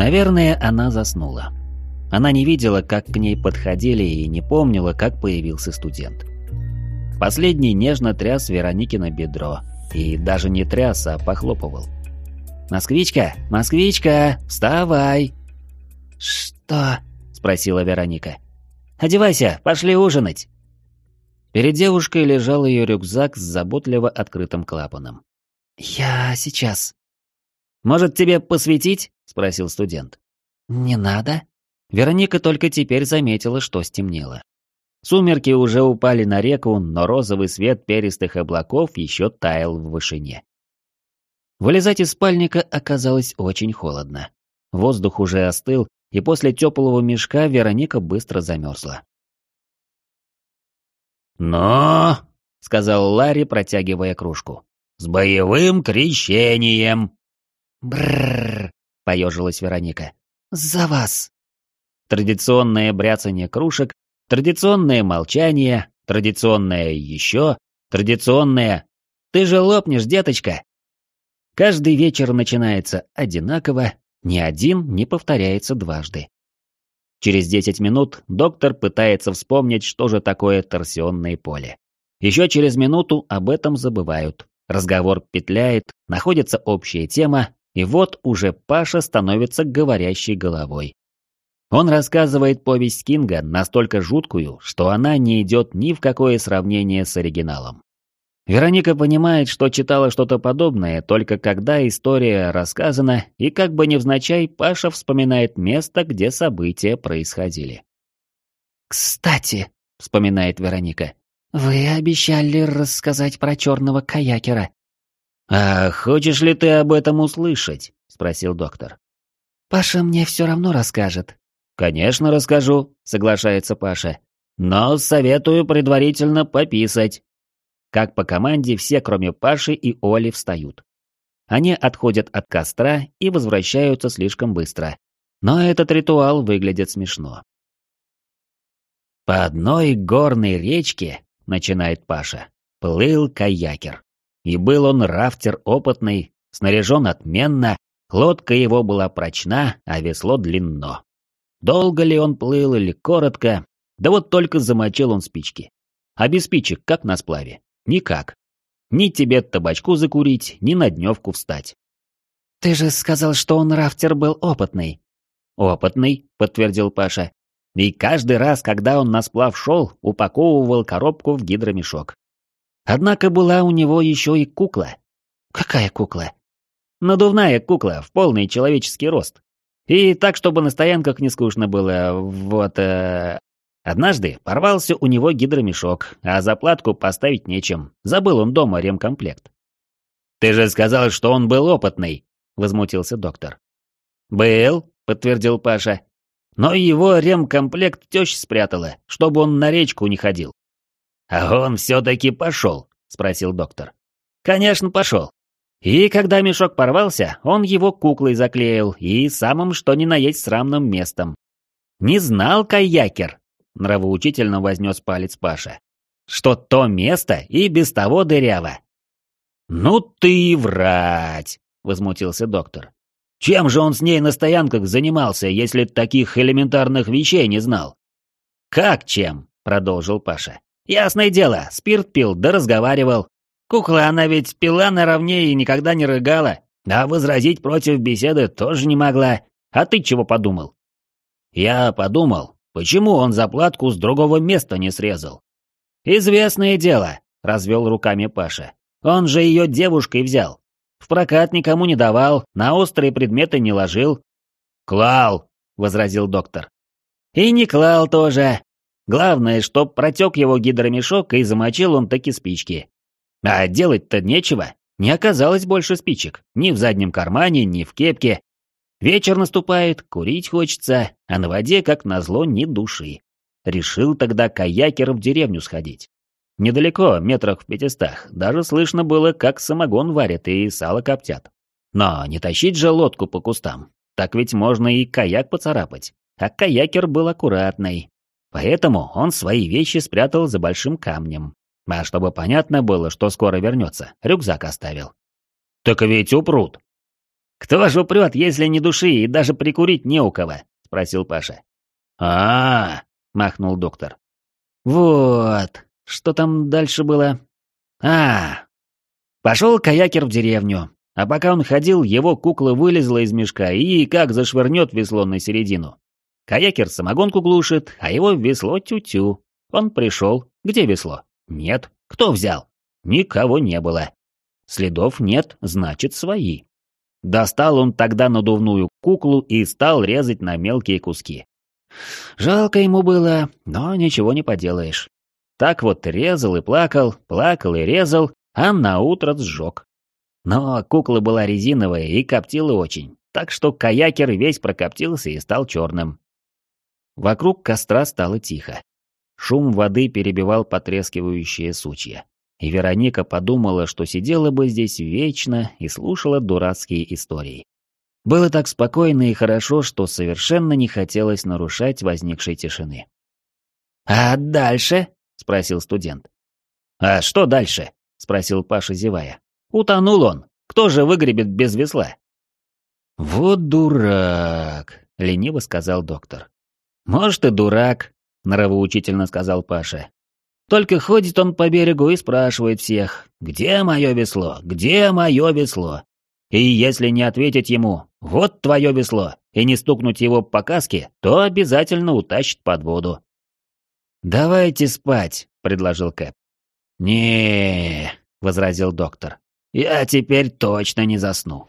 Наверное, она заснула. Она не видела, как к ней подходили и не помнила, как появился студент. Последний нежно тряс Вероникина бедро. И даже не тряс, а похлопывал. «Москвичка! Москвичка! Вставай!» «Что?» — спросила Вероника. «Одевайся, пошли ужинать!» Перед девушкой лежал ее рюкзак с заботливо открытым клапаном. «Я сейчас». «Может, тебе посветить?» — спросил студент. «Не надо». Вероника только теперь заметила, что стемнело. Сумерки уже упали на реку, но розовый свет перистых облаков еще таял в вышине. Вылезать из спальника оказалось очень холодно. Воздух уже остыл, и после теплого мешка Вероника быстро замерзла. «Но!» — сказал Ларри, протягивая кружку. «С боевым крещением!» «Брррр!» — поежилась Вероника. «За вас!» Традиционное бряцание кружек Традиционное молчание, традиционное еще, традиционное «Ты же лопнешь, деточка!» Каждый вечер начинается одинаково, ни один не повторяется дважды. Через 10 минут доктор пытается вспомнить, что же такое торсионное поле. Еще через минуту об этом забывают. Разговор петляет, находится общая тема, и вот уже Паша становится говорящей головой. Он рассказывает повесть Кинга настолько жуткую, что она не идет ни в какое сравнение с оригиналом. Вероника понимает, что читала что-то подобное, только когда история рассказана, и как бы невзначай Паша вспоминает место, где события происходили. «Кстати», — вспоминает Вероника, — «вы обещали рассказать про черного каякера». «А хочешь ли ты об этом услышать?» — спросил доктор. «Паша мне все равно расскажет», «Конечно расскажу», — соглашается Паша. «Но советую предварительно пописать». Как по команде все, кроме Паши и Оли, встают. Они отходят от костра и возвращаются слишком быстро. Но этот ритуал выглядит смешно. «По одной горной речке», — начинает Паша, — плыл каякер. И был он рафтер опытный, снаряжен отменно, лодка его была прочна, а весло длинно. Долго ли он плыл или коротко, да вот только замочил он спички. А без спичек как на сплаве? Никак. Ни тебе табачку закурить, ни на дневку встать. «Ты же сказал, что он рафтер был опытный». «Опытный», — подтвердил Паша. И каждый раз, когда он на сплав шел, упаковывал коробку в гидромешок. Однако была у него еще и кукла. «Какая кукла?» «Надувная кукла, в полный человеческий рост. И так, чтобы на стоянках не скучно было, вот... Э... Однажды порвался у него гидромешок, а заплатку поставить нечем. Забыл он дома ремкомплект. «Ты же сказал, что он был опытный», — возмутился доктор. «Был», — подтвердил Паша. «Но его ремкомплект теща спрятала, чтобы он на речку не ходил». «А он все-таки пошел?» — спросил доктор. «Конечно, пошел. И когда мешок порвался, он его куклой заклеил и самым что ни на есть срамным местом. «Не знал каякер», — нравоучительно вознес палец Паша, «что то место и без того дыряво». «Ну ты и врать!» — возмутился доктор. «Чем же он с ней на стоянках занимался, если таких элементарных вещей не знал?» «Как чем?» — продолжил Паша. «Ясное дело, спирт пил да разговаривал. Кукла она ведь пила наравне и никогда не рыгала, а возразить против беседы тоже не могла. А ты чего подумал? Я подумал, почему он заплатку с другого места не срезал? Известное дело, развел руками Паша. Он же ее девушкой взял. В прокат никому не давал, на острые предметы не ложил. Клал, возразил доктор. И не клал тоже. Главное, чтоб протек его гидромешок и замочил он таки спички. А делать-то нечего. Не оказалось больше спичек. Ни в заднем кармане, ни в кепке. Вечер наступает, курить хочется, а на воде, как назло, ни души. Решил тогда каякер в деревню сходить. Недалеко, метрах в пятистах, даже слышно было, как самогон варят и сало коптят. Но не тащить же лодку по кустам. Так ведь можно и каяк поцарапать. А каякер был аккуратный. Поэтому он свои вещи спрятал за большим камнем. А чтобы понятно было, что скоро вернется, рюкзак оставил. «Так ведь упрут!» «Кто ж упрет, если не души и даже прикурить не у кого?» — спросил Паша. а, -а, -а махнул доктор. «Вот, что там дальше было?» «А, пошел каякер в деревню, а пока он ходил, его кукла вылезла из мешка и как зашвырнет весло на середину. Каякер самогонку глушит, а его весло тю-тю. Он пришел. Где весло? Нет. Кто взял? Никого не было. Следов нет, значит, свои. Достал он тогда надувную куклу и стал резать на мелкие куски. Жалко ему было, но ничего не поделаешь. Так вот резал и плакал, плакал и резал, а на утро сжег. Но кукла была резиновая и коптила очень, так что каякер весь прокоптился и стал черным. Вокруг костра стало тихо. Шум воды перебивал потрескивающие сучья. И Вероника подумала, что сидела бы здесь вечно и слушала дурацкие истории. Было так спокойно и хорошо, что совершенно не хотелось нарушать возникшей тишины. «А дальше?» — спросил студент. «А что дальше?» — спросил Паша, зевая. Утонул он. Кто же выгребет без весла? Вот дурак, лениво сказал доктор. Может и дурак, нравоучительно сказал Паша. Только ходит он по берегу и спрашивает всех, где мое весло, где мое весло. И если не ответить ему «вот твое весло» и не стукнуть его по каске, то обязательно утащит под воду. «Давайте спать», — предложил Кэп. не возразил доктор. Я теперь точно не засну.